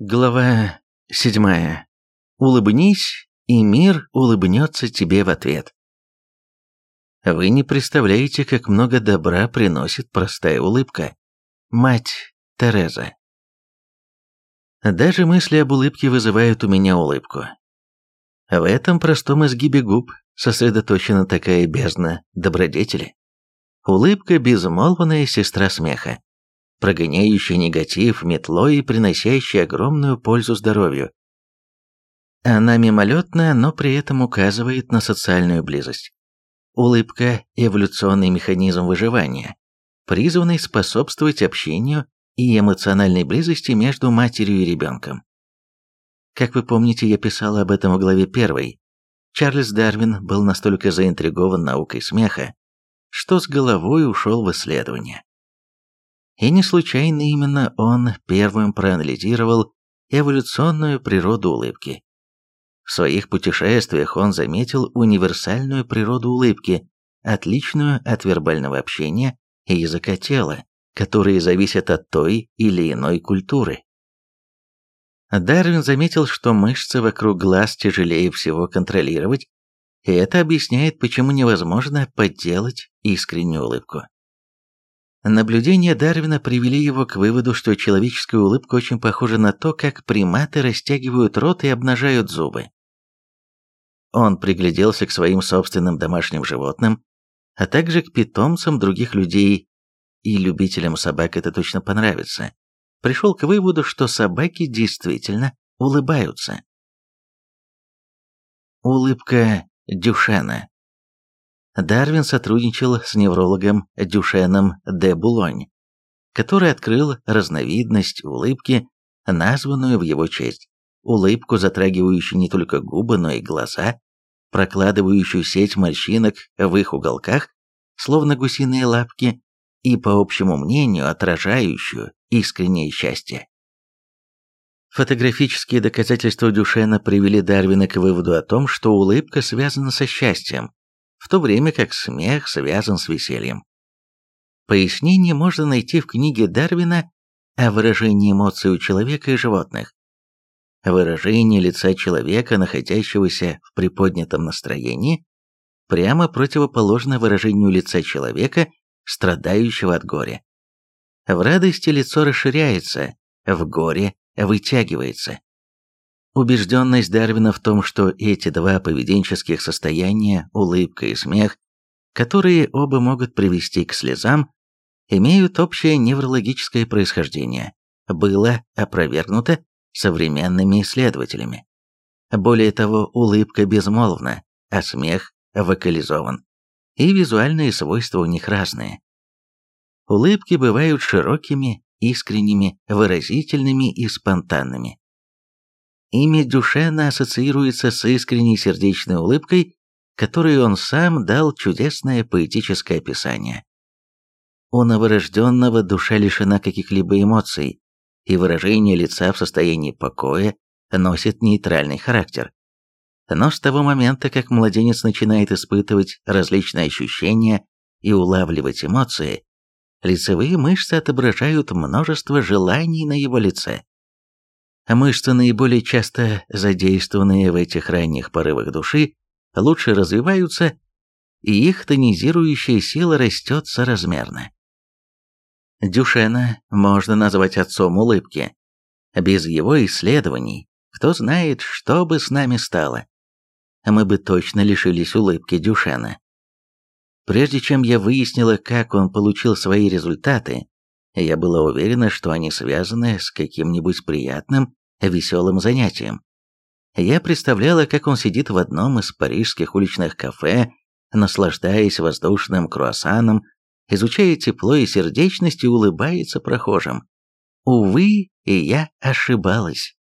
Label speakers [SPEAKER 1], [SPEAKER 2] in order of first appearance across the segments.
[SPEAKER 1] Глава седьмая. Улыбнись, и мир улыбнется тебе в ответ. Вы не представляете, как много добра приносит простая улыбка. Мать Тереза. Даже мысли об улыбке вызывают у меня улыбку. В этом простом изгибе губ сосредоточена такая бездна добродетели. Улыбка – безмолвная сестра смеха прогоняющий негатив метлой и приносящий огромную пользу здоровью. Она мимолетная, но при этом указывает на социальную близость. Улыбка – эволюционный механизм выживания, призванный способствовать общению и эмоциональной близости между матерью и ребенком. Как вы помните, я писала об этом в главе 1. Чарльз Дарвин был настолько заинтригован наукой смеха, что с головой ушел в исследование. И не случайно именно он первым проанализировал эволюционную природу улыбки. В своих путешествиях он заметил универсальную природу улыбки, отличную от вербального общения и языка тела, которые зависят от той или иной культуры. Дарвин заметил, что мышцы вокруг глаз тяжелее всего контролировать, и это объясняет, почему невозможно подделать искреннюю улыбку. Наблюдения Дарвина привели его к выводу, что человеческая улыбка очень похожа на то, как приматы растягивают рот и обнажают зубы. Он пригляделся к своим собственным домашним животным, а также к питомцам других людей, и любителям собак это точно понравится. Пришел к выводу, что собаки действительно улыбаются. Улыбка Дюшена Дарвин сотрудничал с неврологом Дюшеном де Булонь, который открыл разновидность улыбки, названную в его честь. Улыбку, затрагивающую не только губы, но и глаза, прокладывающую сеть морщинок в их уголках, словно гусиные лапки, и, по общему мнению, отражающую искреннее счастье. Фотографические доказательства Дюшена привели Дарвина к выводу о том, что улыбка связана со счастьем, в то время как смех связан с весельем. Пояснение можно найти в книге Дарвина о выражении эмоций у человека и животных. Выражение лица человека, находящегося в приподнятом настроении, прямо противоположно выражению лица человека, страдающего от горя. В радости лицо расширяется, в горе вытягивается. Убежденность Дарвина в том, что эти два поведенческих состояния, улыбка и смех, которые оба могут привести к слезам, имеют общее неврологическое происхождение, было опровергнуто современными исследователями. Более того, улыбка безмолвна, а смех вокализован, и визуальные свойства у них разные. Улыбки бывают широкими, искренними, выразительными и спонтанными. Имя Дюшена ассоциируется с искренней сердечной улыбкой, которой он сам дал чудесное поэтическое описание. У новорожденного душа лишена каких-либо эмоций, и выражение лица в состоянии покоя носит нейтральный характер. Но с того момента, как младенец начинает испытывать различные ощущения и улавливать эмоции, лицевые мышцы отображают множество желаний на его лице. Мышцы, наиболее часто задействованные в этих ранних порывах души, лучше развиваются, и их тонизирующая сила растет соразмерно. Дюшена можно назвать отцом улыбки. Без его исследований, кто знает, что бы с нами стало. Мы бы точно лишились улыбки Дюшена. Прежде чем я выяснила, как он получил свои результаты, я была уверена, что они связаны с каким-нибудь приятным, веселым занятием. Я представляла, как он сидит в одном из парижских уличных кафе, наслаждаясь воздушным круассаном, изучая тепло и сердечность и улыбается прохожим. Увы, и я ошибалась.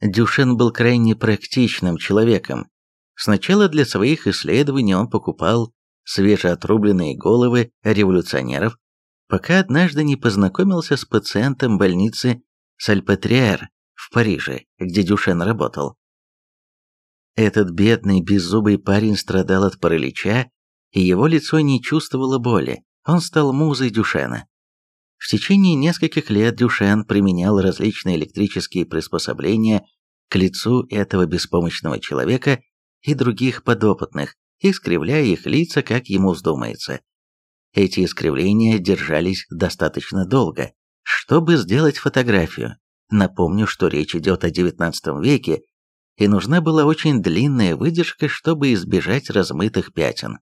[SPEAKER 1] Дюшен был крайне практичным человеком. Сначала для своих исследований он покупал свежеотрубленные головы революционеров, пока однажды не познакомился с пациентом больницы Сальпетриэр в Париже, где Дюшен работал. Этот бедный беззубый парень страдал от паралича, и его лицо не чувствовало боли. Он стал музой Дюшена. В течение нескольких лет Дюшен применял различные электрические приспособления к лицу этого беспомощного человека и других подопытных, искривляя их лица, как ему вздумается. Эти искривления держались достаточно долго, чтобы сделать фотографию. Напомню, что речь идет о XIX веке, и нужна была очень длинная выдержка, чтобы избежать размытых пятен.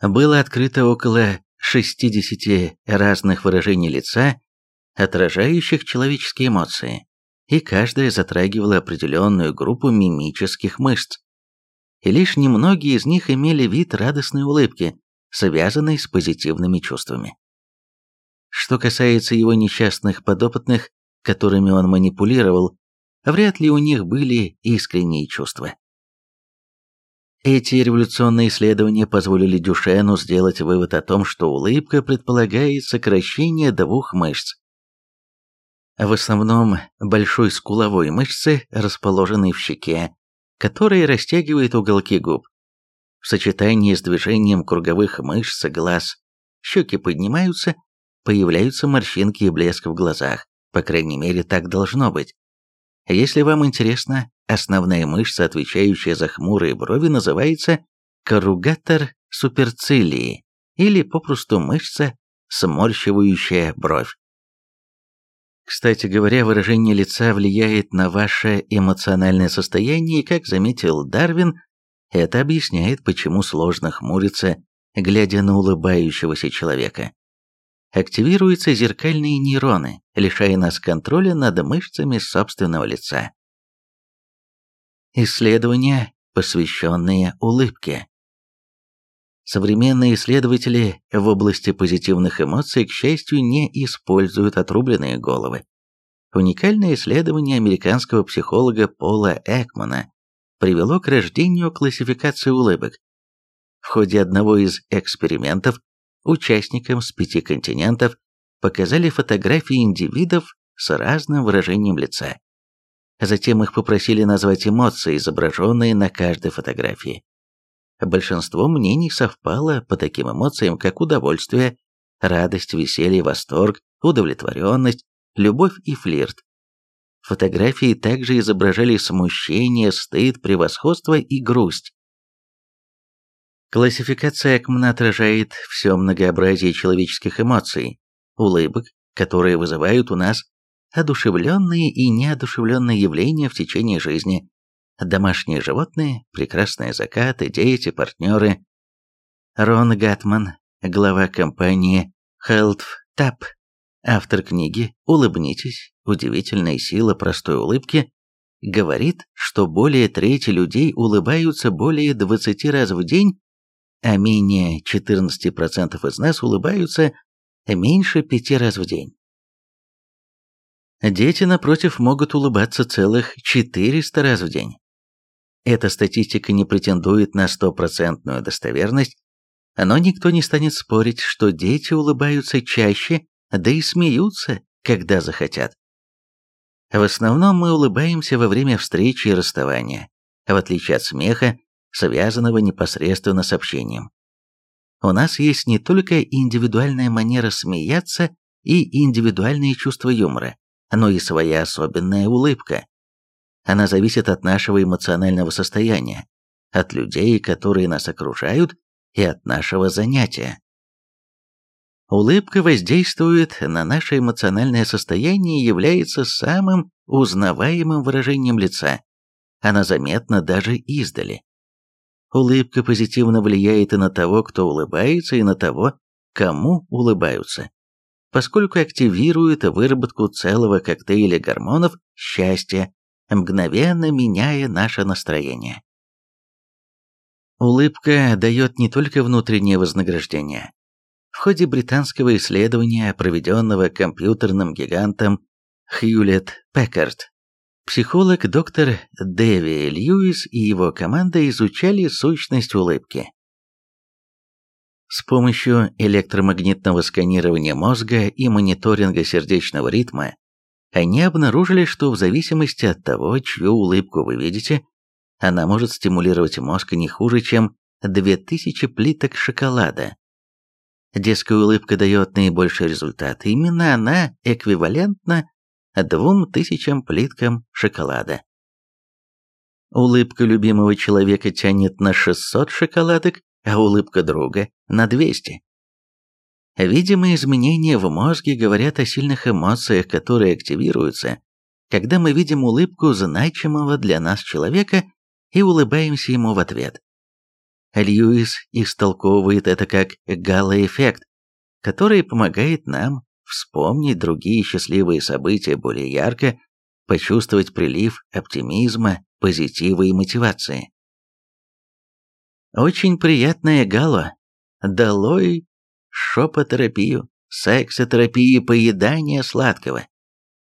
[SPEAKER 1] Было открыто около 60 разных выражений лица, отражающих человеческие эмоции, и каждая затрагивала определенную группу мимических мышц. И лишь немногие из них имели вид радостной улыбки, связанной с позитивными чувствами. Что касается его несчастных подопытных, которыми он манипулировал, вряд ли у них были искренние чувства. Эти революционные исследования позволили Дюшену сделать вывод о том, что улыбка предполагает сокращение двух мышц. В основном большой скуловой мышцы, расположенной в щеке, которая растягивает уголки губ. В сочетании с движением круговых мышц глаз щеки поднимаются, появляются морщинки и блеск в глазах, по крайней мере так должно быть. Если вам интересно, основная мышца, отвечающая за хмурые брови, называется корругатор суперцилии или попросту мышца, сморщивающая бровь. Кстати говоря, выражение лица влияет на ваше эмоциональное состояние, и, как заметил Дарвин, это объясняет, почему сложно хмуриться, глядя на улыбающегося человека активируются зеркальные нейроны, лишая нас контроля над мышцами собственного лица. Исследования, посвященные улыбке. Современные исследователи в области позитивных эмоций, к счастью, не используют отрубленные головы. Уникальное исследование американского психолога Пола Экмана привело к рождению классификации улыбок. В ходе одного из экспериментов Участникам с пяти континентов показали фотографии индивидов с разным выражением лица. Затем их попросили назвать эмоции, изображенные на каждой фотографии. Большинство мнений совпало по таким эмоциям, как удовольствие, радость, веселье, восторг, удовлетворенность, любовь и флирт. Фотографии также изображали смущение, стыд, превосходство и грусть. Классификация Экмана отражает все многообразие человеческих эмоций, улыбок, которые вызывают у нас одушевленные и неодушевленные явления в течение жизни, домашние животные, прекрасные закаты, дети, партнеры. Рон Гатман, глава компании Health Tap, автор книги «Улыбнитесь. Удивительная сила простой улыбки», говорит, что более трети людей улыбаются более 20 раз в день а менее 14% из нас улыбаются меньше пяти раз в день. Дети, напротив, могут улыбаться целых 400 раз в день. Эта статистика не претендует на стопроцентную достоверность, но никто не станет спорить, что дети улыбаются чаще, да и смеются, когда захотят. В основном мы улыбаемся во время встречи и расставания, в отличие от смеха, связанного непосредственно с общением. У нас есть не только индивидуальная манера смеяться и индивидуальные чувства юмора, но и своя особенная улыбка. Она зависит от нашего эмоционального состояния, от людей, которые нас окружают, и от нашего занятия. Улыбка воздействует на наше эмоциональное состояние и является самым узнаваемым выражением лица. Она заметна даже издали. Улыбка позитивно влияет и на того, кто улыбается, и на того, кому улыбаются, поскольку активирует выработку целого коктейля гормонов счастья, мгновенно меняя наше настроение. Улыбка дает не только внутреннее вознаграждение. В ходе британского исследования, проведенного компьютерным гигантом Хьюлет Пеккард, Психолог доктор Дэви Льюис и его команда изучали сущность улыбки. С помощью электромагнитного сканирования мозга и мониторинга сердечного ритма они обнаружили, что в зависимости от того, чью улыбку вы видите, она может стимулировать мозг не хуже, чем 2000 плиток шоколада. Детская улыбка дает наибольший результат. Именно она эквивалентна двум тысячам плиткам шоколада. Улыбка любимого человека тянет на 600 шоколадок, а улыбка друга – на 200. Видимые изменения в мозге говорят о сильных эмоциях, которые активируются, когда мы видим улыбку значимого для нас человека и улыбаемся ему в ответ. Льюис истолковывает это как гало-эффект, который помогает нам вспомнить другие счастливые события более ярко, почувствовать прилив оптимизма, позитива и мотивации. Очень приятное гало. Долой шопотерапию, сексотерапию, поедание сладкого.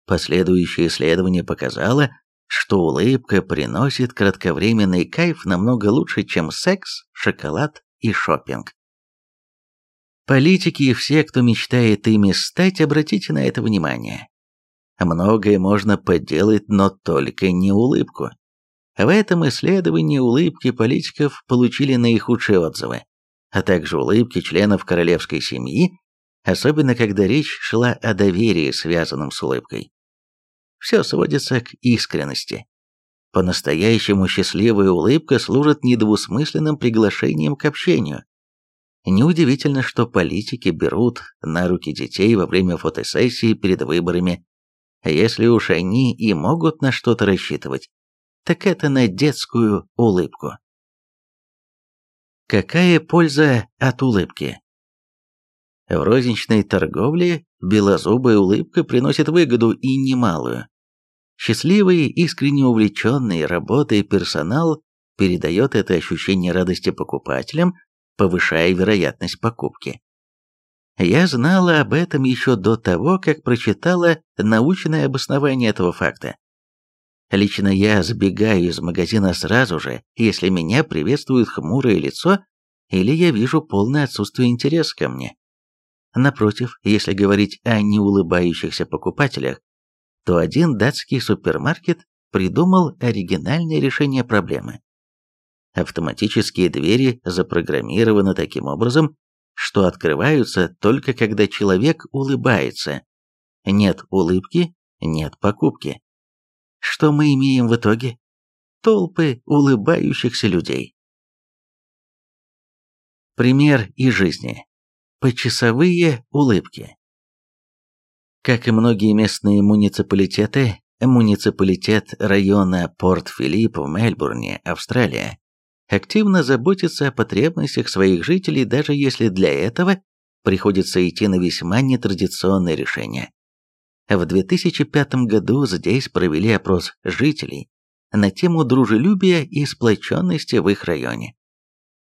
[SPEAKER 1] Последующее исследование показало, что улыбка приносит кратковременный кайф намного лучше, чем секс, шоколад и шопинг. Политики и все, кто мечтает ими стать, обратите на это внимание. Многое можно подделать, но только не улыбку. В этом исследовании улыбки политиков получили наихудшие отзывы, а также улыбки членов королевской семьи, особенно когда речь шла о доверии, связанном с улыбкой. Все сводится к искренности. По-настоящему счастливая улыбка служит недвусмысленным приглашением к общению. Неудивительно, что политики берут на руки детей во время фотосессии перед выборами. Если уж они и могут на что-то рассчитывать, так это на детскую улыбку. Какая польза от улыбки? В розничной торговле белозубая улыбка приносит выгоду и немалую. Счастливый, искренне увлеченный работой персонал передает это ощущение радости покупателям, повышая вероятность покупки. Я знала об этом еще до того, как прочитала научное обоснование этого факта. Лично я сбегаю из магазина сразу же, если меня приветствует хмурое лицо или я вижу полное отсутствие интереса ко мне. Напротив, если говорить о неулыбающихся покупателях, то один датский супермаркет придумал оригинальное решение проблемы. Автоматические двери запрограммированы таким образом, что открываются только когда человек улыбается. Нет улыбки, нет покупки. Что мы имеем в итоге? Толпы улыбающихся людей. Пример из жизни. Почасовые улыбки. Как и многие местные муниципалитеты, муниципалитет района Порт-Филипп в Мельбурне, Австралия, активно заботится о потребностях своих жителей, даже если для этого приходится идти на весьма нетрадиционные решения. В 2005 году здесь провели опрос жителей на тему дружелюбия и сплоченности в их районе.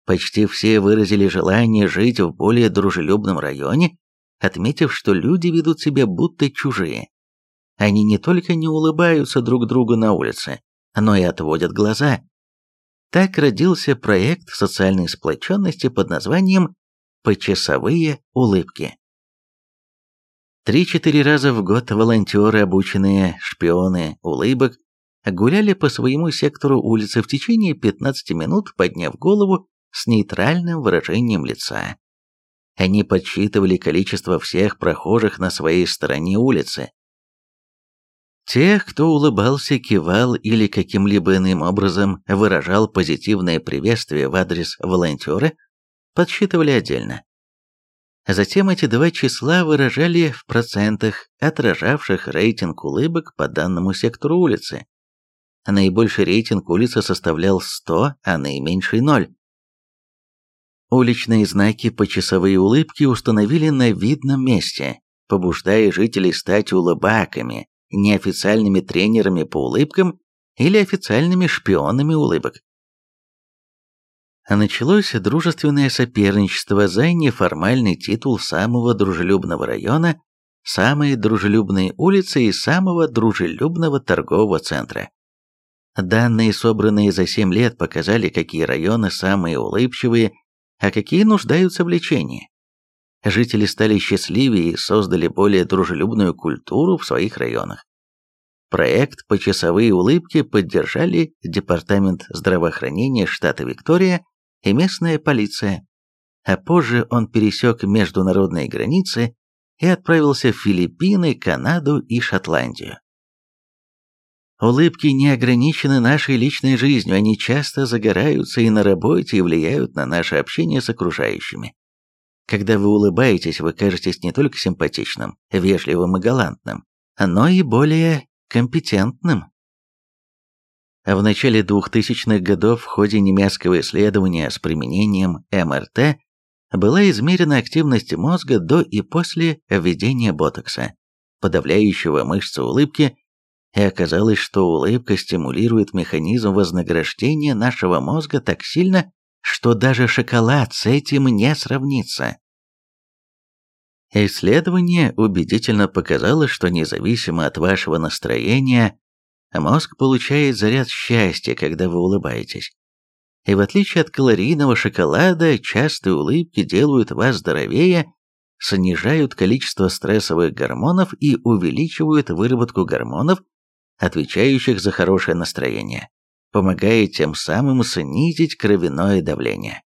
[SPEAKER 1] Почти все выразили желание жить в более дружелюбном районе отметив, что люди ведут себя будто чужие. Они не только не улыбаются друг другу на улице, но и отводят глаза. Так родился проект социальной сплоченности под названием «Почасовые улыбки». Три-четыре раза в год волонтеры, обученные шпионы улыбок, гуляли по своему сектору улицы в течение 15 минут, подняв голову с нейтральным выражением лица. Они подсчитывали количество всех прохожих на своей стороне улицы. Тех, кто улыбался, кивал или каким-либо иным образом выражал позитивное приветствие в адрес волонтера, подсчитывали отдельно. Затем эти два числа выражали в процентах, отражавших рейтинг улыбок по данному сектору улицы. Наибольший рейтинг улицы составлял 100, а наименьший – 0. Уличные знаки по часовые улыбки установили на видном месте, побуждая жителей стать улыбаками, неофициальными тренерами по улыбкам или официальными шпионами улыбок. Началось дружественное соперничество за неформальный титул самого дружелюбного района, самой дружелюбной улицы и самого дружелюбного торгового центра. Данные, собранные за 7 лет, показали, какие районы самые улыбчивые а какие нуждаются в лечении. Жители стали счастливее и создали более дружелюбную культуру в своих районах. Проект «Почасовые улыбки» поддержали Департамент здравоохранения штата Виктория и местная полиция. а позже он пересек международные границы и отправился в Филиппины, Канаду и Шотландию. Улыбки не ограничены нашей личной жизнью, они часто загораются и на работе и влияют на наше общение с окружающими. Когда вы улыбаетесь, вы кажетесь не только симпатичным, вежливым и галантным, но и более компетентным. В начале 2000-х годов в ходе немецкого исследования с применением МРТ была измерена активность мозга до и после введения ботокса, подавляющего мышцы улыбки, и оказалось, что улыбка стимулирует механизм вознаграждения нашего мозга так сильно, что даже шоколад с этим не сравнится. Исследование убедительно показало, что независимо от вашего настроения, мозг получает заряд счастья, когда вы улыбаетесь. И в отличие от калорийного шоколада, частые улыбки делают вас здоровее, снижают количество стрессовых гормонов и увеличивают выработку гормонов, отвечающих за хорошее настроение, помогая тем самым снизить кровяное давление.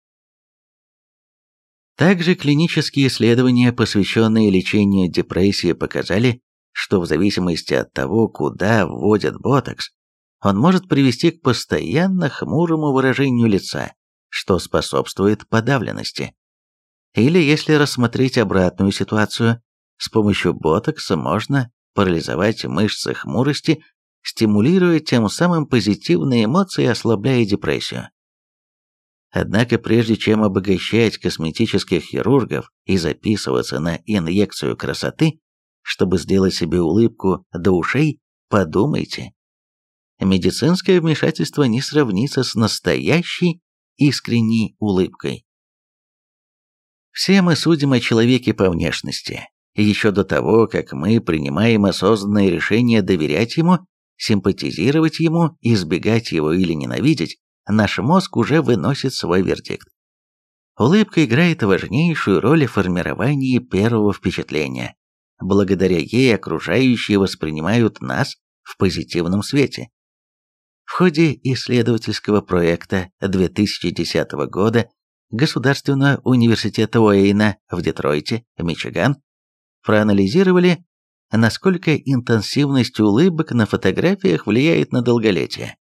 [SPEAKER 1] Также клинические исследования, посвященные лечению депрессии, показали, что в зависимости от того, куда вводят ботокс, он может привести к постоянно хмурому выражению лица, что способствует подавленности. Или если рассмотреть обратную ситуацию, с помощью ботокса можно парализовать мышцы хмурости, стимулируя тем самым позитивные эмоции и ослабляя депрессию. Однако прежде чем обогащать косметических хирургов и записываться на инъекцию красоты, чтобы сделать себе улыбку до ушей, подумайте, медицинское вмешательство не сравнится с настоящей искренней улыбкой. Все мы судим о человеке по внешности. Еще до того, как мы принимаем осознанное решение доверять ему, симпатизировать ему, избегать его или ненавидеть, наш мозг уже выносит свой вердикт. Улыбка играет важнейшую роль в формировании первого впечатления. Благодаря ей окружающие воспринимают нас в позитивном свете. В ходе исследовательского проекта 2010 года Государственного университета Уэйна в Детройте, Мичиган, проанализировали, насколько интенсивность улыбок на фотографиях влияет на долголетие.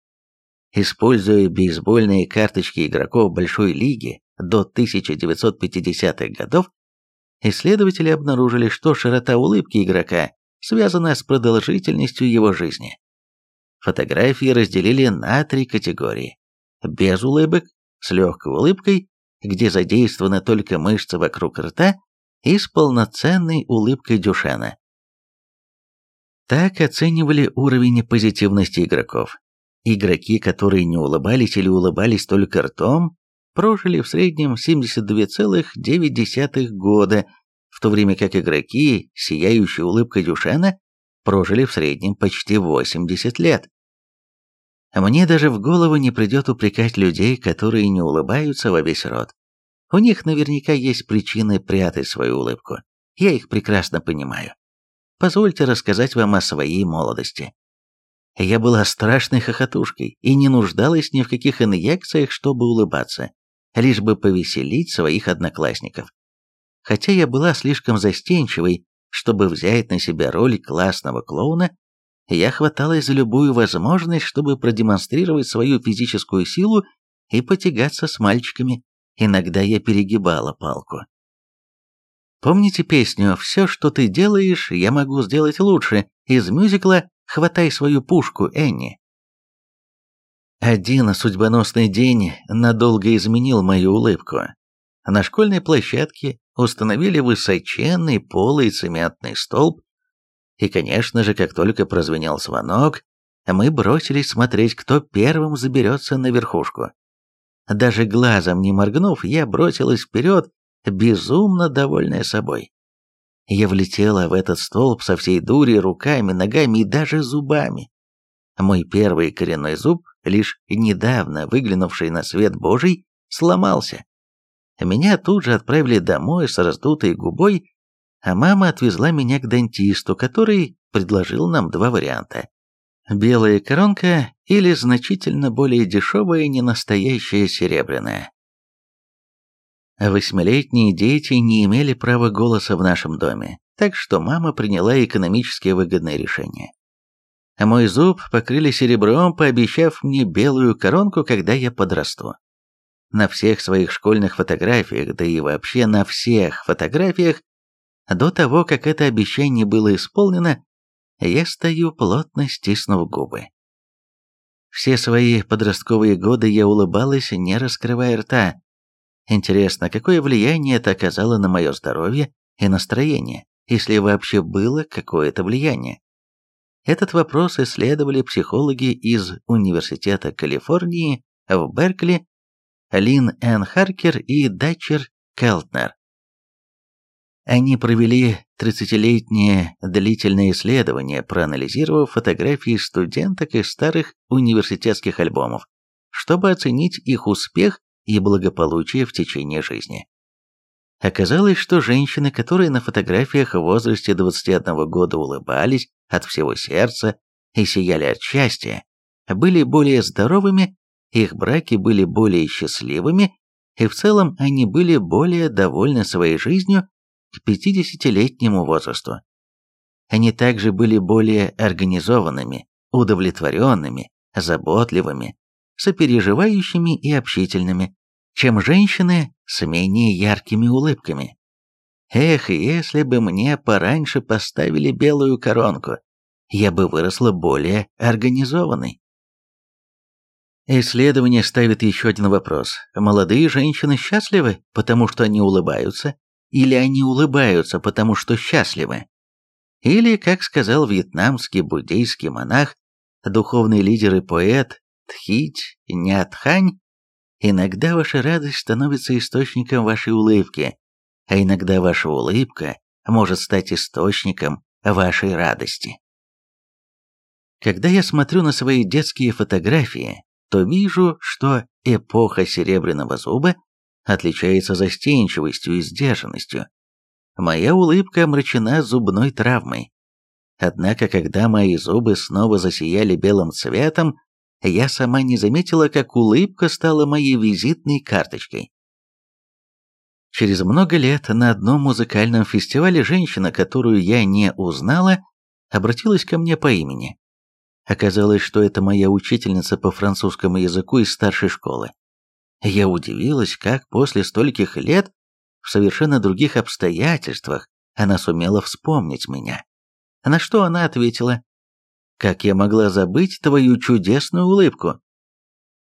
[SPEAKER 1] Используя бейсбольные карточки игроков Большой лиги до 1950-х годов, исследователи обнаружили, что широта улыбки игрока связана с продолжительностью его жизни. Фотографии разделили на три категории. Без улыбок, с легкой улыбкой, где задействованы только мышцы вокруг рта, и с полноценной улыбкой Дюшена. Так оценивали уровень позитивности игроков. Игроки, которые не улыбались или улыбались только ртом, прожили в среднем 72,9 года, в то время как игроки, сияющие улыбкой Дюшена, прожили в среднем почти 80 лет. Мне даже в голову не придет упрекать людей, которые не улыбаются во весь рот. У них наверняка есть причины прятать свою улыбку. Я их прекрасно понимаю. Позвольте рассказать вам о своей молодости. Я была страшной хохотушкой и не нуждалась ни в каких инъекциях, чтобы улыбаться, лишь бы повеселить своих одноклассников. Хотя я была слишком застенчивой, чтобы взять на себя роль классного клоуна, я хваталась за любую возможность, чтобы продемонстрировать свою физическую силу и потягаться с мальчиками. Иногда я перегибала палку. Помните песню «Все, что ты делаешь, я могу сделать лучше» из мюзикла «Хватай свою пушку, Энни»? Один судьбоносный день надолго изменил мою улыбку. На школьной площадке установили высоченный полый цементный столб, и, конечно же, как только прозвенел звонок, мы бросились смотреть, кто первым заберется на верхушку. Даже глазом не моргнув, я бросилась вперед, безумно довольная собой. Я влетела в этот столб со всей дури руками, ногами и даже зубами. Мой первый коренной зуб, лишь недавно выглянувший на свет Божий, сломался. Меня тут же отправили домой с раздутой губой а мама отвезла меня к дантисту, который предложил нам два варианта. Белая коронка или значительно более дешевая ненастоящая серебряная. Восьмилетние дети не имели права голоса в нашем доме, так что мама приняла экономически выгодное решение. Мой зуб покрыли серебром, пообещав мне белую коронку, когда я подрасту. На всех своих школьных фотографиях, да и вообще на всех фотографиях, до того, как это обещание было исполнено, я стою, плотно стиснув губы. Все свои подростковые годы я улыбалась, не раскрывая рта. Интересно, какое влияние это оказало на мое здоровье и настроение, если вообще было какое-то влияние? Этот вопрос исследовали психологи из Университета Калифорнии в Беркли Лин Н. Харкер и Датчер Келтнер. Они провели 30-летнее длительное исследование, проанализировав фотографии студенток из старых университетских альбомов, чтобы оценить их успех и благополучие в течение жизни. Оказалось, что женщины, которые на фотографиях в возрасте 21 года улыбались от всего сердца и сияли от счастья, были более здоровыми их браки были более счастливыми, и в целом они были более довольны своей жизнью к 50-летнему возрасту. Они также были более организованными, удовлетворенными, заботливыми, сопереживающими и общительными, чем женщины с менее яркими улыбками. Эх, если бы мне пораньше поставили белую коронку, я бы выросла более организованной. Исследование ставит еще один вопрос. Молодые женщины счастливы, потому что они улыбаются? Или они улыбаются, потому что счастливы? Или, как сказал вьетнамский буддийский монах, духовный лидер и поэт Тхить Нятхань, иногда ваша радость становится источником вашей улыбки, а иногда ваша улыбка может стать источником вашей радости. Когда я смотрю на свои детские фотографии, то вижу, что эпоха Серебряного Зуба отличается застенчивостью и сдержанностью. Моя улыбка омрачена зубной травмой. Однако, когда мои зубы снова засияли белым цветом, я сама не заметила, как улыбка стала моей визитной карточкой. Через много лет на одном музыкальном фестивале женщина, которую я не узнала, обратилась ко мне по имени. Оказалось, что это моя учительница по французскому языку из старшей школы. Я удивилась, как после стольких лет, в совершенно других обстоятельствах, она сумела вспомнить меня. На что она ответила, «Как я могла забыть твою чудесную улыбку?»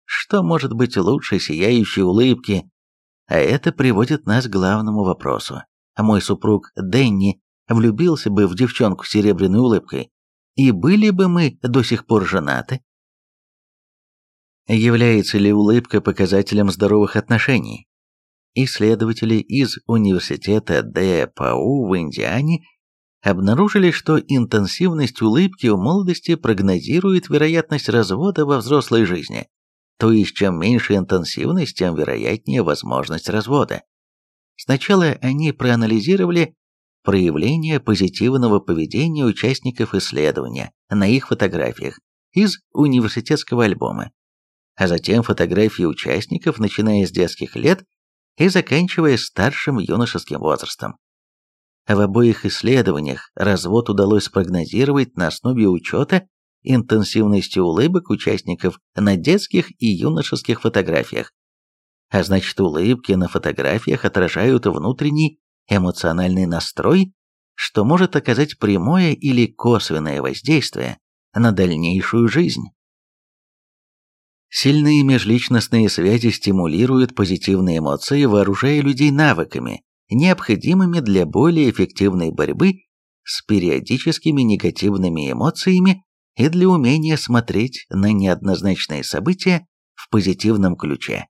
[SPEAKER 1] Что может быть лучше сияющей улыбки? А это приводит нас к главному вопросу. Мой супруг Дэнни влюбился бы в девчонку с серебряной улыбкой, и были бы мы до сих пор женаты? Является ли улыбка показателем здоровых отношений? Исследователи из университета ДПУ в Индиане обнаружили, что интенсивность улыбки в молодости прогнозирует вероятность развода во взрослой жизни. То есть, чем меньше интенсивность, тем вероятнее возможность развода. Сначала они проанализировали проявление позитивного поведения участников исследования на их фотографиях из университетского альбома, а затем фотографии участников, начиная с детских лет и заканчивая старшим юношеским возрастом. В обоих исследованиях развод удалось спрогнозировать на основе учета интенсивности улыбок участников на детских и юношеских фотографиях. А значит, улыбки на фотографиях отражают внутренний эмоциональный настрой, что может оказать прямое или косвенное воздействие на дальнейшую жизнь. Сильные межличностные связи стимулируют позитивные эмоции, вооружая людей навыками, необходимыми для более эффективной борьбы с периодическими негативными эмоциями и для умения смотреть на неоднозначные события в позитивном ключе.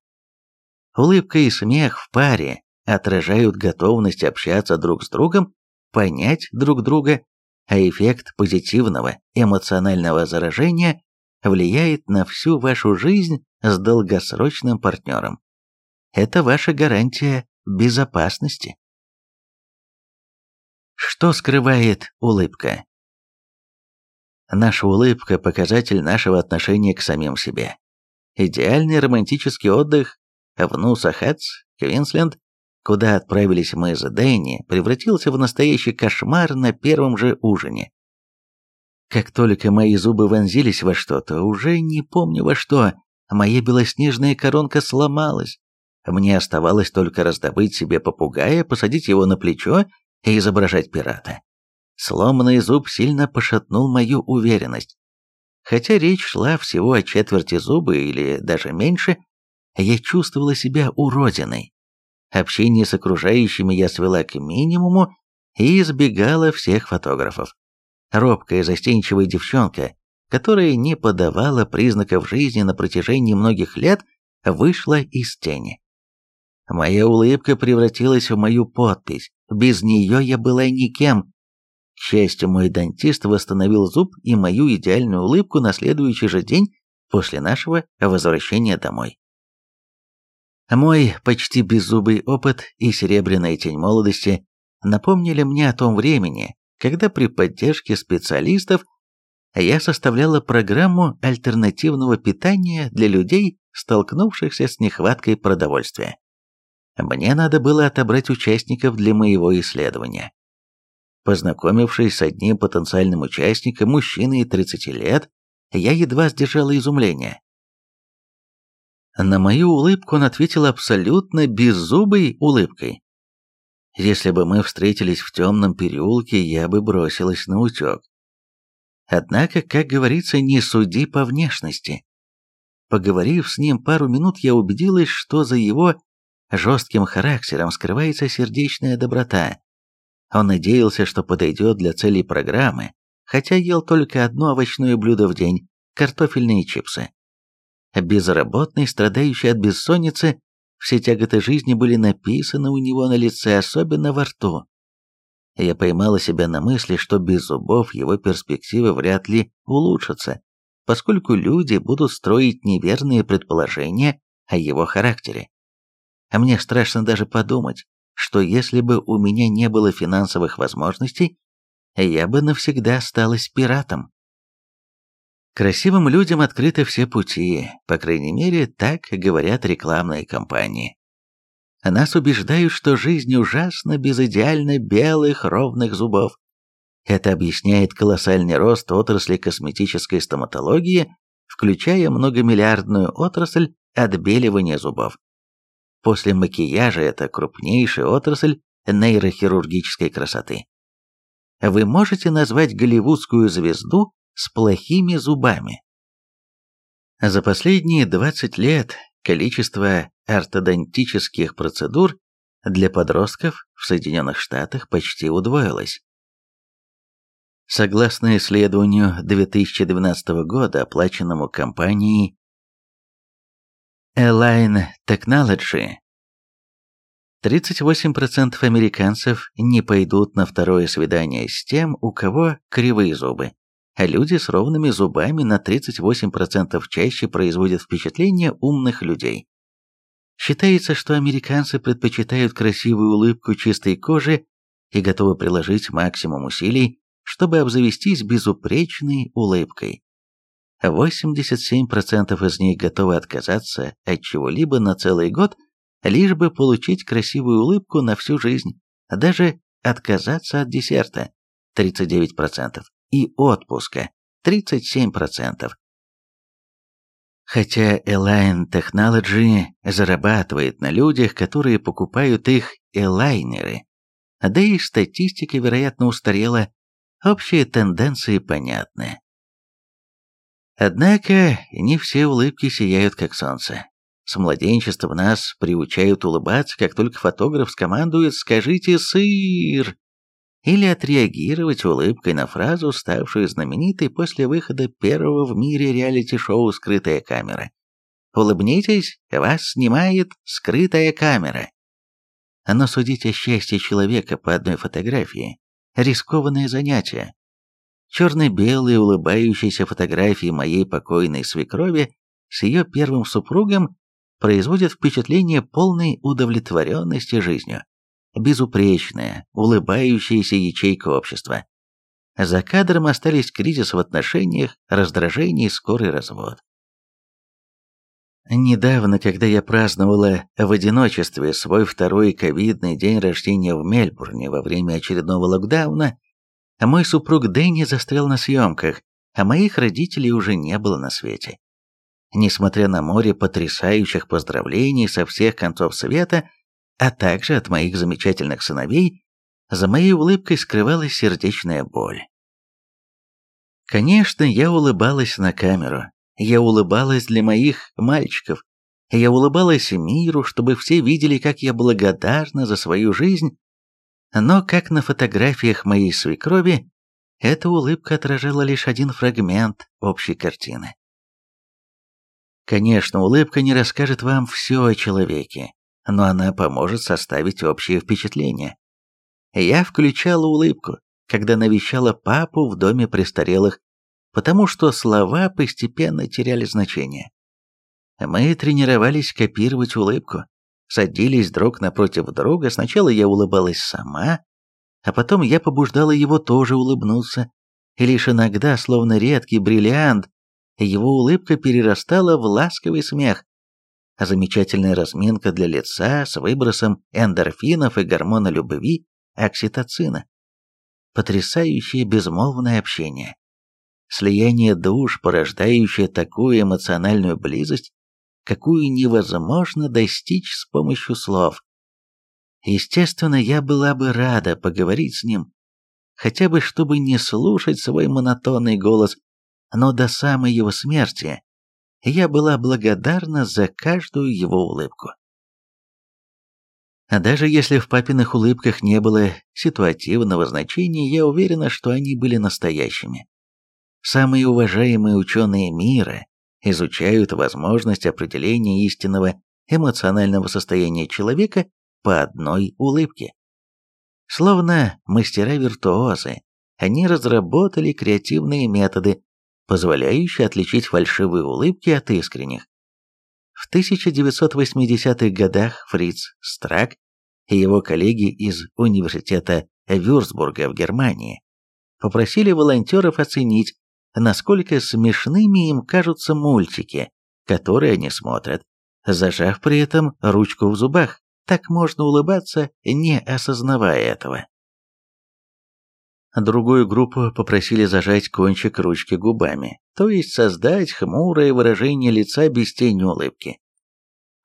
[SPEAKER 1] Улыбка и смех в паре отражают готовность общаться друг с другом, понять друг друга, а эффект позитивного эмоционального заражения влияет на всю вашу жизнь с долгосрочным партнером. Это ваша гарантия безопасности. Что скрывает улыбка? Наша улыбка – показатель нашего отношения к самим себе. Идеальный романтический отдых в Нусахац, Квинсленд, куда отправились мы с Дэнни, превратился в настоящий кошмар на первом же ужине. Как только мои зубы вонзились во что-то, уже не помню во что, моя белоснежная коронка сломалась. Мне оставалось только раздобыть себе попугая, посадить его на плечо и изображать пирата. Сломанный зуб сильно пошатнул мою уверенность. Хотя речь шла всего о четверти зуба или даже меньше, я чувствовала себя уродиной. Общение с окружающими я свела к минимуму и избегала всех фотографов. Робкая, застенчивая девчонка, которая не подавала признаков жизни на протяжении многих лет, вышла из тени. Моя улыбка превратилась в мою подпись. Без нее я была никем. К счастью, мой дантист восстановил зуб и мою идеальную улыбку на следующий же день после нашего возвращения домой. Мой почти беззубый опыт и серебряная тень молодости напомнили мне о том времени, когда при поддержке специалистов я составляла программу альтернативного питания для людей, столкнувшихся с нехваткой продовольствия. Мне надо было отобрать участников для моего исследования. Познакомившись с одним потенциальным участником, мужчиной 30 лет, я едва сдержала изумление. На мою улыбку он ответил абсолютно беззубой улыбкой. Если бы мы встретились в темном переулке, я бы бросилась на утек. Однако, как говорится, не суди по внешности. Поговорив с ним пару минут, я убедилась, что за его жестким характером скрывается сердечная доброта. Он надеялся, что подойдет для целей программы, хотя ел только одно овощное блюдо в день – картофельные чипсы. Безработный, страдающий от бессонницы, все тяготы жизни были написаны у него на лице, особенно во рту. Я поймала себя на мысли, что без зубов его перспективы вряд ли улучшатся, поскольку люди будут строить неверные предположения о его характере. А мне страшно даже подумать, что если бы у меня не было финансовых возможностей, я бы навсегда осталась пиратом. Красивым людям открыты все пути, по крайней мере, так говорят рекламные кампании. Нас убеждают, что жизнь ужасна без идеально белых ровных зубов. Это объясняет колоссальный рост отрасли косметической стоматологии, включая многомиллиардную отрасль отбеливания зубов. После макияжа это крупнейшая отрасль нейрохирургической красоты. Вы можете назвать голливудскую звезду с плохими зубами. За последние 20 лет количество ортодонтических процедур для подростков в Соединенных Штатах почти удвоилось. Согласно исследованию 2012 года, оплаченному компанией Align Technology, 38% американцев не пойдут на второе свидание с тем, у кого кривые зубы а люди с ровными зубами на 38% чаще производят впечатление умных людей. Считается, что американцы предпочитают красивую улыбку чистой кожи и готовы приложить максимум усилий, чтобы обзавестись безупречной улыбкой. 87% из них готовы отказаться от чего-либо на целый год, лишь бы получить красивую улыбку на всю жизнь, даже отказаться от десерта 39% и отпуска 37%. Хотя Align Technology зарабатывает на людях, которые покупают их элайнеры, да и статистика, вероятно, устарела, общие тенденции понятны. Однако не все улыбки сияют как солнце. С младенчества нас приучают улыбаться, как только фотограф скомандует «Скажите сыр!» или отреагировать улыбкой на фразу, ставшую знаменитой после выхода первого в мире реалити-шоу «Скрытая камера». Улыбнитесь, вас снимает скрытая камера. Но судить о счастье человека по одной фотографии – рискованное занятие. Черно-белые улыбающиеся фотографии моей покойной свекрови с ее первым супругом производят впечатление полной удовлетворенности жизнью безупречная, улыбающаяся ячейка общества. За кадром остались кризис в отношениях, раздражение и скорый развод. Недавно, когда я праздновала в одиночестве свой второй ковидный день рождения в Мельбурне во время очередного локдауна, мой супруг Дэнни застрял на съемках, а моих родителей уже не было на свете. Несмотря на море потрясающих поздравлений со всех концов света, а также от моих замечательных сыновей, за моей улыбкой скрывалась сердечная боль. Конечно, я улыбалась на камеру, я улыбалась для моих мальчиков. Я улыбалась миру, чтобы все видели, как я благодарна за свою жизнь. Но, как на фотографиях моей свекрови, эта улыбка отражала лишь один фрагмент общей картины. Конечно, улыбка не расскажет вам все о человеке, но она поможет составить общее впечатление. Я включала улыбку, когда навещала папу в доме престарелых потому что слова постепенно теряли значение. Мы тренировались копировать улыбку, садились друг напротив друга, сначала я улыбалась сама, а потом я побуждала его тоже улыбнуться, и лишь иногда, словно редкий бриллиант, его улыбка перерастала в ласковый смех, а замечательная разминка для лица с выбросом эндорфинов и гормона любви, окситоцина. Потрясающее безмолвное общение. Слияние душ, порождающее такую эмоциональную близость, какую невозможно достичь с помощью слов. Естественно, я была бы рада поговорить с ним, хотя бы чтобы не слушать свой монотонный голос, но до самой его смерти я была благодарна за каждую его улыбку. А даже если в папиных улыбках не было ситуативного значения, я уверена, что они были настоящими. Самые уважаемые ученые мира изучают возможность определения истинного эмоционального состояния человека по одной улыбке. Словно мастера-виртуозы, они разработали креативные методы, позволяющие отличить фальшивые улыбки от искренних. В 1980-х годах Фриц Страк и его коллеги из университета Вюрцбурга в Германии попросили волонтеров оценить, насколько смешными им кажутся мультики, которые они смотрят, зажав при этом ручку в зубах. Так можно улыбаться, не осознавая этого. Другую группу попросили зажать кончик ручки губами, то есть создать хмурое выражение лица без тени улыбки.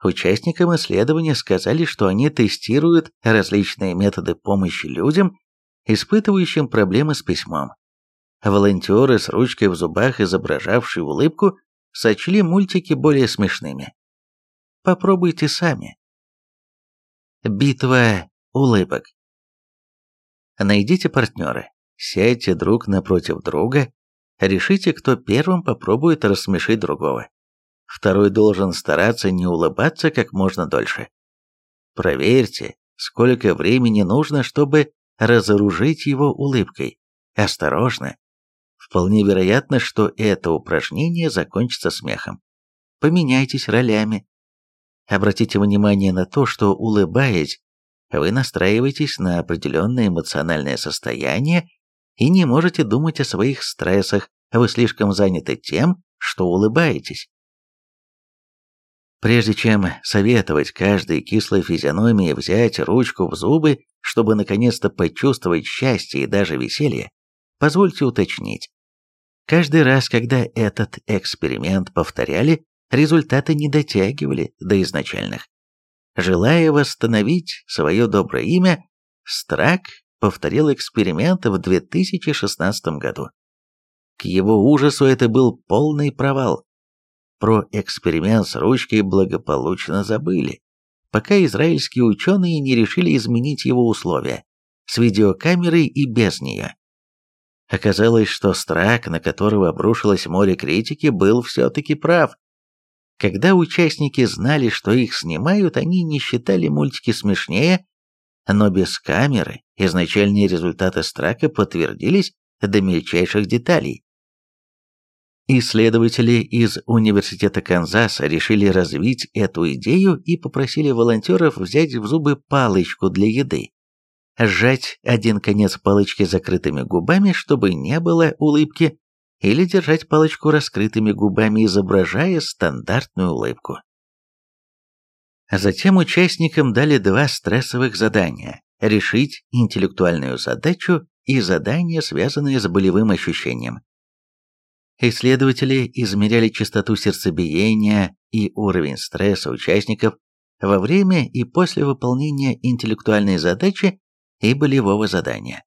[SPEAKER 1] Участникам исследования сказали, что они тестируют различные методы помощи людям, испытывающим проблемы с письмом. Волонтеры с ручкой в зубах, изображавшие улыбку, сочли мультики более смешными. Попробуйте сами. Битва улыбок. Найдите партнера, сядьте друг напротив друга, решите, кто первым попробует рассмешить другого. Второй должен стараться не улыбаться как можно дольше. Проверьте, сколько времени нужно, чтобы разоружить его улыбкой. Осторожно, Вполне вероятно, что это упражнение закончится смехом. Поменяйтесь ролями. Обратите внимание на то, что, улыбаясь, вы настраиваетесь на определенное эмоциональное состояние и не можете думать о своих стрессах, вы слишком заняты тем, что улыбаетесь. Прежде чем советовать каждой кислой физиономии взять ручку в зубы, чтобы наконец-то почувствовать счастье и даже веселье, позвольте уточнить, Каждый раз, когда этот эксперимент повторяли, результаты не дотягивали до изначальных. Желая восстановить свое доброе имя, Страк повторил эксперимент в 2016 году. К его ужасу это был полный провал. Про эксперимент с ручкой благополучно забыли, пока израильские ученые не решили изменить его условия с видеокамерой и без нее. Оказалось, что Страк, на которого обрушилось море критики, был все-таки прав. Когда участники знали, что их снимают, они не считали мультики смешнее, но без камеры изначальные результаты Страка подтвердились до мельчайших деталей. Исследователи из Университета Канзаса решили развить эту идею и попросили волонтеров взять в зубы палочку для еды сжать один конец палочки закрытыми губами, чтобы не было улыбки, или держать палочку раскрытыми губами, изображая стандартную улыбку. Затем участникам дали два стрессовых задания – решить интеллектуальную задачу и задание, связанное с болевым ощущением. Исследователи измеряли частоту сердцебиения и уровень стресса участников во время и после выполнения интеллектуальной задачи и болевого задания.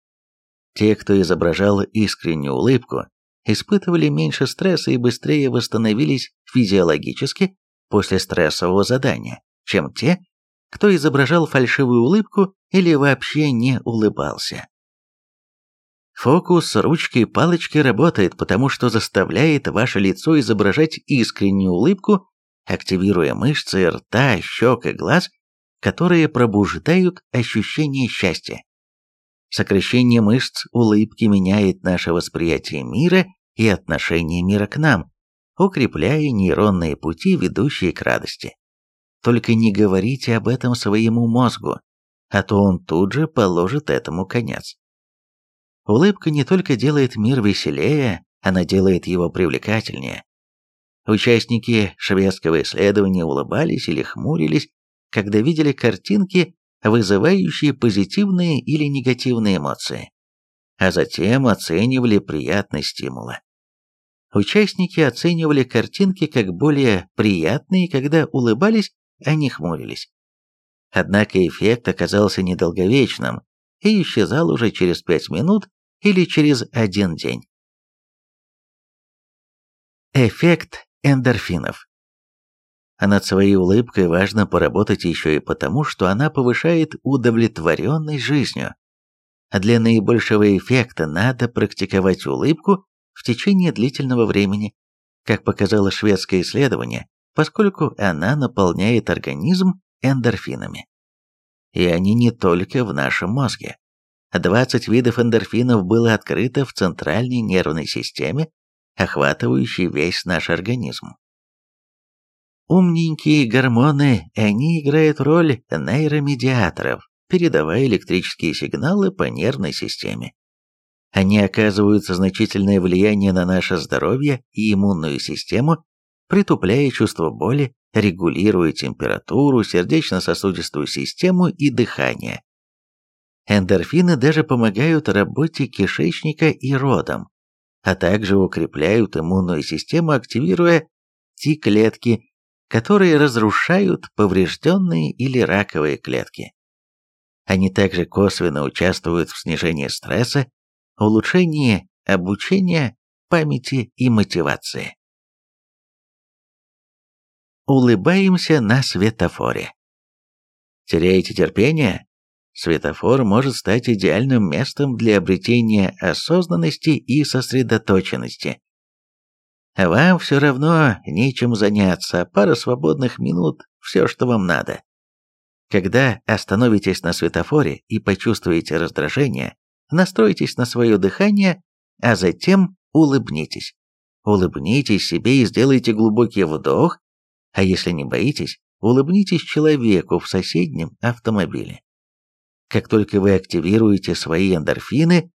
[SPEAKER 1] Те, кто изображал искреннюю улыбку, испытывали меньше стресса и быстрее восстановились физиологически после стрессового задания, чем те, кто изображал фальшивую улыбку или вообще не улыбался. Фокус с ручкой-палочкой работает, потому что заставляет ваше лицо изображать искреннюю улыбку, активируя мышцы рта, щек и глаз, которые пробуждают ощущение счастья. Сокращение мышц улыбки меняет наше восприятие мира и отношение мира к нам, укрепляя нейронные пути, ведущие к радости. Только не говорите об этом своему мозгу, а то он тут же положит этому конец. Улыбка не только делает мир веселее, она делает его привлекательнее. Участники шведского исследования улыбались или хмурились, когда видели картинки, вызывающие позитивные или негативные эмоции, а затем оценивали приятность стимула. Участники оценивали картинки как более приятные, когда улыбались, а не хмурились. Однако эффект оказался недолговечным и исчезал уже через пять минут или через один день. Эффект эндорфинов. А над своей улыбкой важно поработать еще и потому, что она повышает удовлетворенность жизнью. А для наибольшего эффекта надо практиковать улыбку в течение длительного времени, как показало шведское исследование, поскольку она наполняет организм эндорфинами. И они не только в нашем мозге. 20 видов эндорфинов было открыто в центральной нервной системе, охватывающей весь наш организм. Умненькие гормоны, они играют роль нейромедиаторов, передавая электрические сигналы по нервной системе. Они оказывают значительное влияние на наше здоровье и иммунную систему, притупляя чувство боли, регулируя температуру, сердечно-сосудистую систему и дыхание, Эндорфины даже помогают работе кишечника и родам, а также укрепляют иммунную систему, активируя Т-клетки, которые разрушают поврежденные или раковые клетки. Они также косвенно участвуют в снижении стресса, улучшении обучения, памяти и мотивации. Улыбаемся на светофоре. Теряете терпение? Светофор может стать идеальным местом для обретения осознанности и сосредоточенности. Вам все равно нечем заняться, а пара свободных минут – все, что вам надо. Когда остановитесь на светофоре и почувствуете раздражение, настройтесь на свое дыхание, а затем улыбнитесь. Улыбнитесь себе и сделайте глубокий вдох, а если не боитесь, улыбнитесь человеку в соседнем автомобиле. Как только вы активируете свои эндорфины,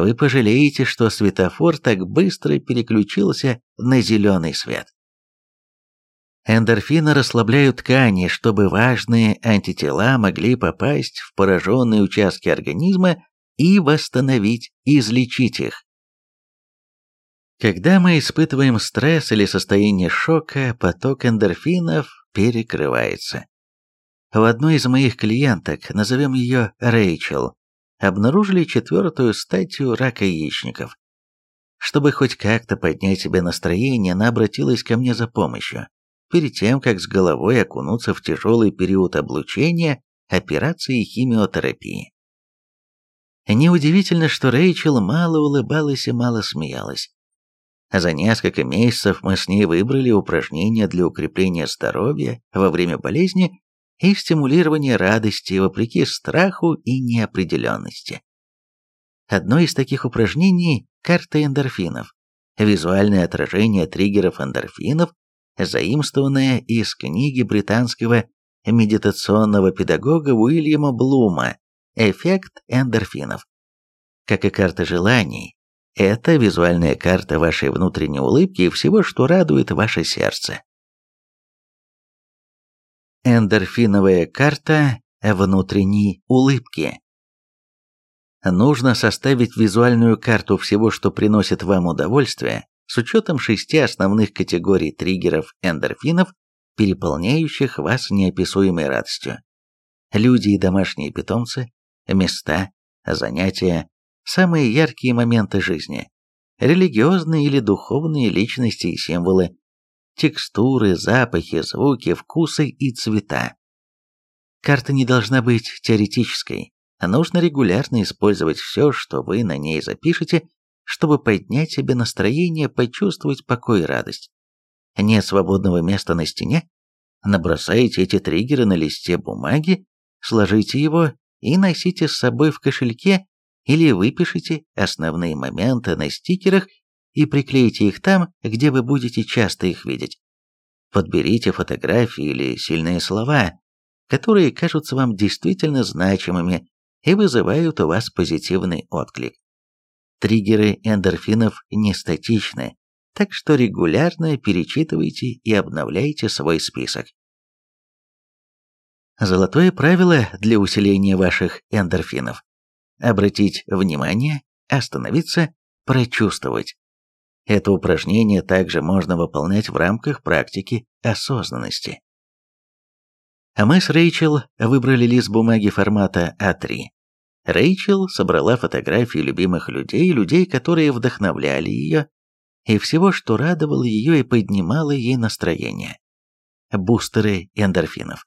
[SPEAKER 1] вы пожалеете, что светофор так быстро переключился на зеленый свет. Эндорфины расслабляют ткани, чтобы важные антитела могли попасть в пораженные участки организма и восстановить, излечить их. Когда мы испытываем стресс или состояние шока, поток эндорфинов перекрывается. В одной из моих клиенток, назовем ее Рэйчел, обнаружили четвертую статью рака яичников. Чтобы хоть как-то поднять себе настроение, она обратилась ко мне за помощью, перед тем, как с головой окунуться в тяжелый период облучения, операции и химиотерапии. Неудивительно, что Рэйчел мало улыбалась и мало смеялась. За несколько месяцев мы с ней выбрали упражнения для укрепления здоровья во время болезни и стимулирование радости вопреки страху и неопределенности. Одно из таких упражнений – карта эндорфинов, визуальное отражение триггеров эндорфинов, заимствованное из книги британского медитационного педагога Уильяма Блума «Эффект эндорфинов». Как и карта желаний, это визуальная карта вашей внутренней улыбки и всего, что радует ваше сердце. Эндорфиновая карта внутренней улыбки. Нужно составить визуальную карту всего, что приносит вам удовольствие, с учетом шести основных категорий триггеров эндорфинов, переполняющих вас неописуемой радостью. Люди и домашние питомцы, места, занятия, самые яркие моменты жизни, религиозные или духовные личности и символы, текстуры, запахи, звуки, вкусы и цвета. Карта не должна быть теоретической, а нужно регулярно использовать все, что вы на ней запишете, чтобы поднять себе настроение, почувствовать покой и радость. Нет свободного места на стене? Набросайте эти триггеры на листе бумаги, сложите его и носите с собой в кошельке или выпишите основные моменты на стикерах и приклейте их там, где вы будете часто их видеть. Подберите фотографии или сильные слова, которые кажутся вам действительно значимыми и вызывают у вас позитивный отклик. Триггеры эндорфинов не статичны, так что регулярно перечитывайте и обновляйте свой список. Золотое правило для усиления ваших эндорфинов. Обратить внимание, остановиться, прочувствовать. Это упражнение также можно выполнять в рамках практики осознанности. А мы с Рэйчел выбрали лист бумаги формата А3. Рэйчел собрала фотографии любимых людей, людей, которые вдохновляли ее, и всего, что радовало ее и поднимало ей настроение. Бустеры эндорфинов.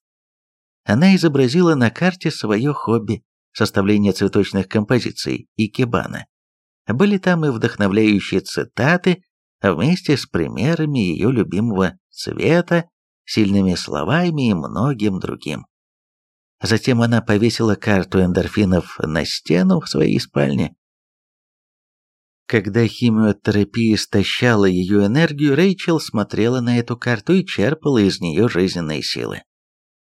[SPEAKER 1] Она изобразила на карте свое хобби – составление цветочных композиций и кебана. Были там и вдохновляющие цитаты вместе с примерами ее любимого цвета, сильными словами и многим другим. Затем она повесила карту эндорфинов на стену в своей спальне. Когда химиотерапия истощала ее энергию, Рэйчел смотрела на эту карту и черпала из нее жизненные силы.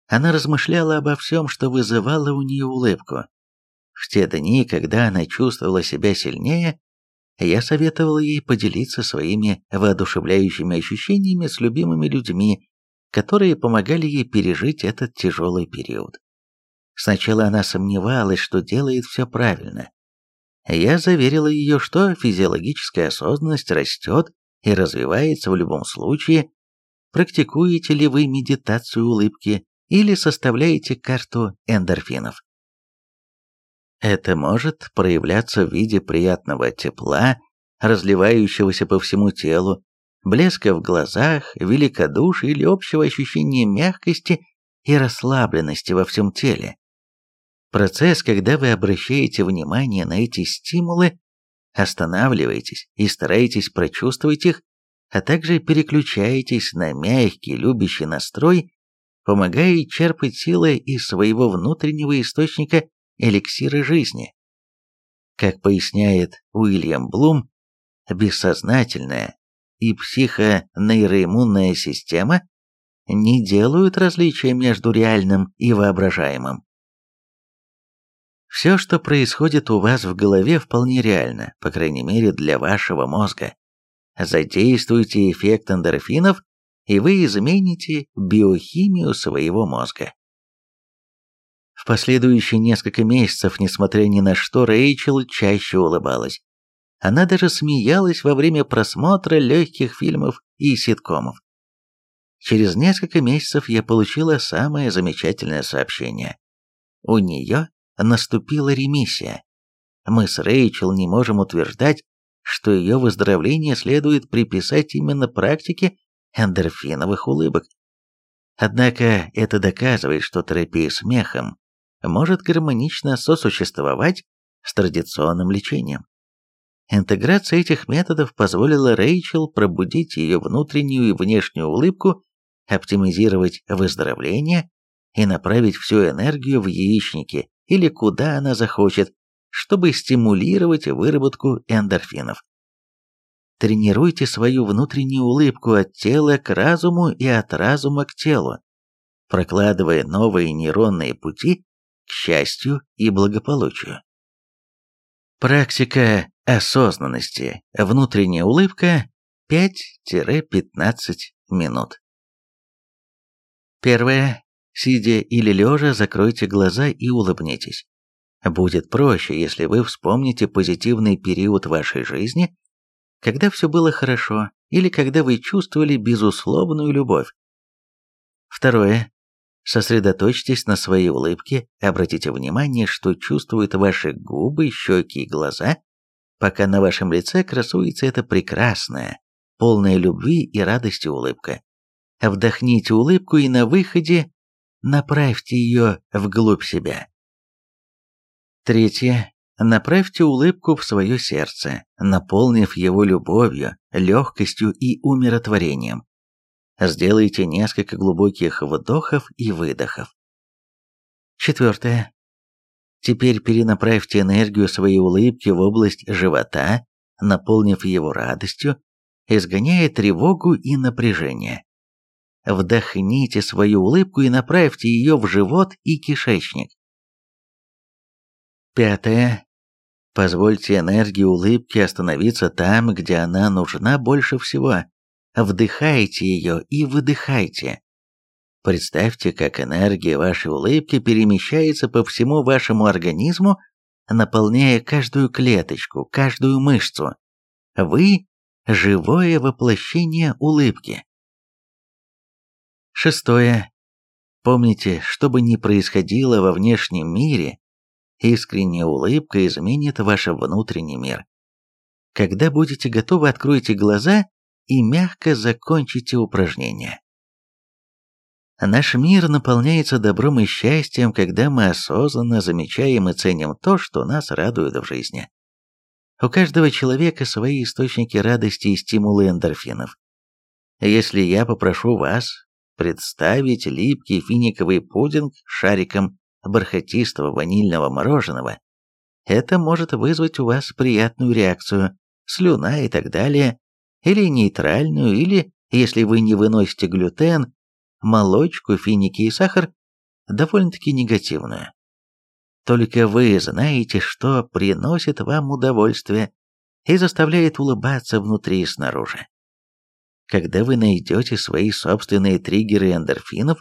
[SPEAKER 1] Она размышляла обо всем, что вызывало у нее улыбку, в те дни, когда она чувствовала себя сильнее, я советовал ей поделиться своими воодушевляющими ощущениями с любимыми людьми, которые помогали ей пережить этот тяжелый период. Сначала она сомневалась, что делает все правильно. Я заверила ее, что физиологическая осознанность растет и развивается в любом случае. Практикуете ли вы медитацию улыбки или составляете карту эндорфинов? Это может проявляться в виде приятного тепла, разливающегося по всему телу, блеска в глазах, великодушия или общего ощущения мягкости и расслабленности во всем теле. Процесс, когда вы обращаете внимание на эти стимулы, останавливаетесь и стараетесь прочувствовать их, а также переключаетесь на мягкий, любящий настрой, помогает черпать силы из своего внутреннего источника эликсиры жизни. Как поясняет Уильям Блум, бессознательная и психонейроиммунная система не делают различия между реальным и воображаемым. Все, что происходит у вас в голове, вполне реально, по крайней мере для вашего мозга. Задействуйте эффект эндорфинов, и вы измените биохимию своего мозга. В последующие несколько месяцев, несмотря ни на что, Рэйчел чаще улыбалась. Она даже смеялась во время просмотра легких фильмов и ситкомов. Через несколько месяцев я получила самое замечательное сообщение. У нее наступила ремиссия. Мы с Рэйчел не можем утверждать, что ее выздоровление следует приписать именно практике эндорфиновых улыбок. Однако это доказывает, что терапия смехом может гармонично сосуществовать с традиционным лечением. Интеграция этих методов позволила Рэйчел пробудить ее внутреннюю и внешнюю улыбку, оптимизировать выздоровление и направить всю энергию в яичники или куда она захочет, чтобы стимулировать выработку эндорфинов. Тренируйте свою внутреннюю улыбку от тела к разуму и от разума к телу, прокладывая новые нейронные пути счастью и благополучию. Практика осознанности. Внутренняя улыбка 5-15 минут. Первое. Сидя или лежа, закройте глаза и улыбнитесь. Будет проще, если вы вспомните позитивный период вашей жизни, когда все было хорошо, или когда вы чувствовали безусловную любовь. Второе. Сосредоточьтесь на своей улыбке, обратите внимание, что чувствуют ваши губы, щеки и глаза, пока на вашем лице красуется эта прекрасная, полная любви и радости улыбка. Вдохните улыбку и на выходе направьте ее вглубь себя. Третье. Направьте улыбку в свое сердце, наполнив его любовью, легкостью и умиротворением. Сделайте несколько глубоких вдохов и выдохов. Четвертое. Теперь перенаправьте энергию своей улыбки в область живота, наполнив его радостью, изгоняя тревогу и напряжение. Вдохните свою улыбку и направьте ее в живот и кишечник. Пятое. Позвольте энергии улыбки остановиться там, где она нужна больше всего. Вдыхайте ее и выдыхайте. Представьте, как энергия вашей улыбки перемещается по всему вашему организму, наполняя каждую клеточку, каждую мышцу. Вы – живое воплощение улыбки. Шестое. Помните, что бы ни происходило во внешнем мире, Искренняя улыбка изменит ваш внутренний мир. Когда будете готовы, откройте глаза и мягко закончите упражнение. Наш мир наполняется добром и счастьем, когда мы осознанно замечаем и ценим то, что нас радует в жизни. У каждого человека свои источники радости и стимулы эндорфинов. Если я попрошу вас представить липкий финиковый пудинг шариком бархатистого ванильного мороженого, это может вызвать у вас приятную реакцию, слюна и так далее, или нейтральную, или, если вы не выносите глютен, молочку, финики и сахар, довольно-таки негативную. Только вы знаете, что приносит вам удовольствие и заставляет улыбаться внутри и снаружи. Когда вы найдете свои собственные триггеры эндорфинов,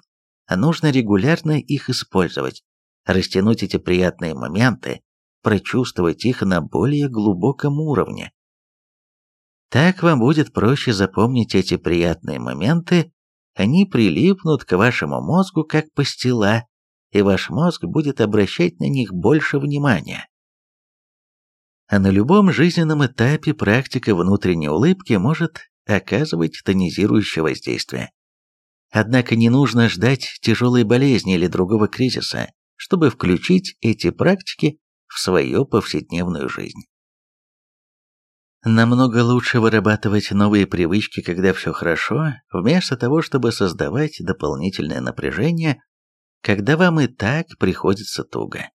[SPEAKER 1] нужно регулярно их использовать растянуть эти приятные моменты, прочувствовать их на более глубоком уровне. Так вам будет проще запомнить эти приятные моменты, они прилипнут к вашему мозгу как пастила, и ваш мозг будет обращать на них больше внимания. А на любом жизненном этапе практика внутренней улыбки может оказывать тонизирующее воздействие. Однако не нужно ждать тяжелой болезни или другого кризиса, чтобы включить эти практики в свою повседневную жизнь. Намного лучше вырабатывать новые привычки, когда все хорошо, вместо того, чтобы создавать дополнительное напряжение, когда вам и так приходится туго.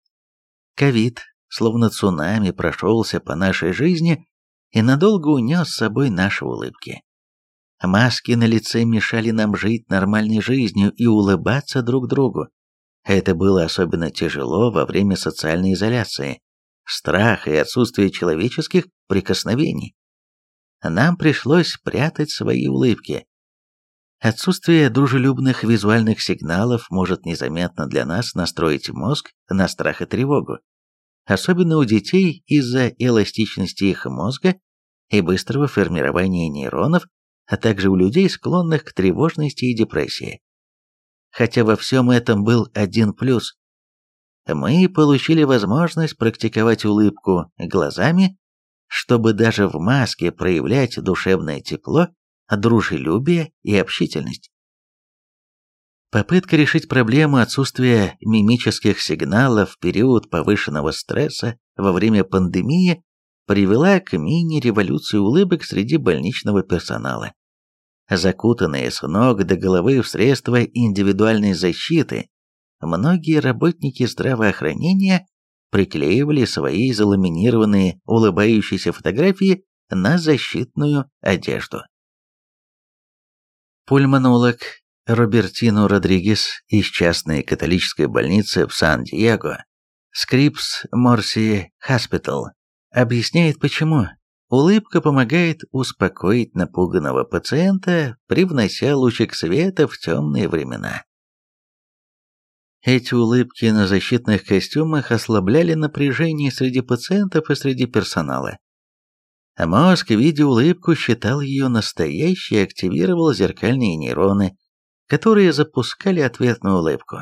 [SPEAKER 1] Ковид, словно цунами, прошелся по нашей жизни и надолго унес с собой наши улыбки. Маски на лице мешали нам жить нормальной жизнью и улыбаться друг другу. Это было особенно тяжело во время социальной изоляции, страха и отсутствия человеческих прикосновений. Нам пришлось прятать свои улыбки. Отсутствие дружелюбных визуальных сигналов может незаметно для нас настроить мозг на страх и тревогу. Особенно у детей из-за эластичности их мозга и быстрого формирования нейронов, а также у людей, склонных к тревожности и депрессии хотя во всем этом был один плюс. Мы получили возможность практиковать улыбку глазами, чтобы даже в маске проявлять душевное тепло, дружелюбие и общительность. Попытка решить проблему отсутствия мимических сигналов в период повышенного стресса во время пандемии привела к мини-революции улыбок среди больничного персонала закутанные с ног до головы в средства индивидуальной защиты, многие работники здравоохранения приклеивали свои заламинированные улыбающиеся фотографии на защитную одежду. Пульмонолог Робертино Родригес из частной католической больницы в Сан-Диего, Scripps Mercy Hospital, объясняет почему Улыбка помогает успокоить напуганного пациента, привнося лучик света в темные времена. Эти улыбки на защитных костюмах ослабляли напряжение среди пациентов и среди персонала. А мозг, видя улыбку, считал ее настоящей и активировал зеркальные нейроны, которые запускали ответную улыбку.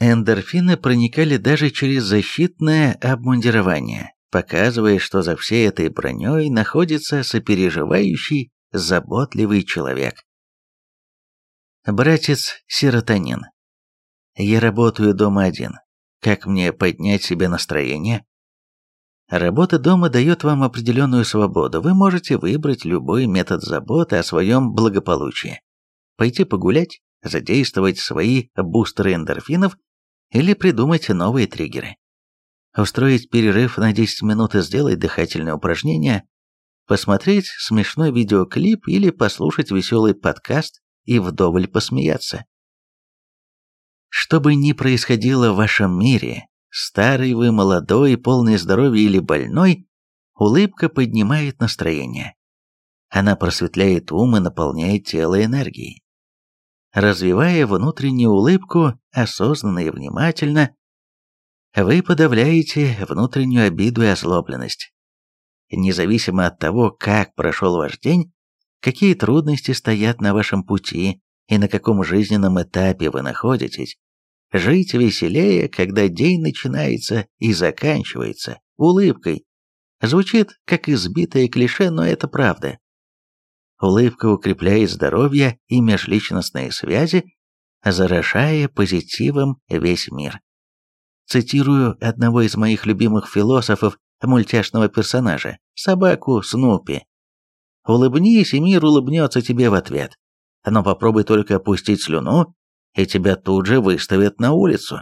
[SPEAKER 1] Эндорфины проникали даже через защитное обмундирование, показывая, что за всей этой броней находится сопереживающий, заботливый человек. Братец серотонин. Я работаю дома один. Как мне поднять себе настроение? Работа дома дает вам определенную свободу. Вы можете выбрать любой метод заботы о своем благополучии. Пойти погулять, задействовать свои бустеры эндорфинов или придумать новые триггеры. Устроить перерыв на 10 минут и сделать дыхательное упражнение, посмотреть смешной видеоклип или послушать веселый подкаст и вдоволь посмеяться. Что бы ни происходило в вашем мире, старый вы, молодой, полный здоровья или больной, улыбка поднимает настроение. Она просветляет ум и наполняет тело энергией. Развивая внутреннюю улыбку осознанно и внимательно, вы подавляете внутреннюю обиду и озлобленность. Независимо от того, как прошел ваш день, какие трудности стоят на вашем пути и на каком жизненном этапе вы находитесь, жить веселее, когда день начинается и заканчивается улыбкой. Звучит как избитое клише, но это правда. Улыбка укрепляет здоровье и межличностные связи, заражая позитивом весь мир. Цитирую одного из моих любимых философов, мультяшного персонажа, собаку Снупи. «Улыбнись, и мир улыбнется тебе в ответ. Но попробуй только опустить слюну, и тебя тут же выставят на улицу».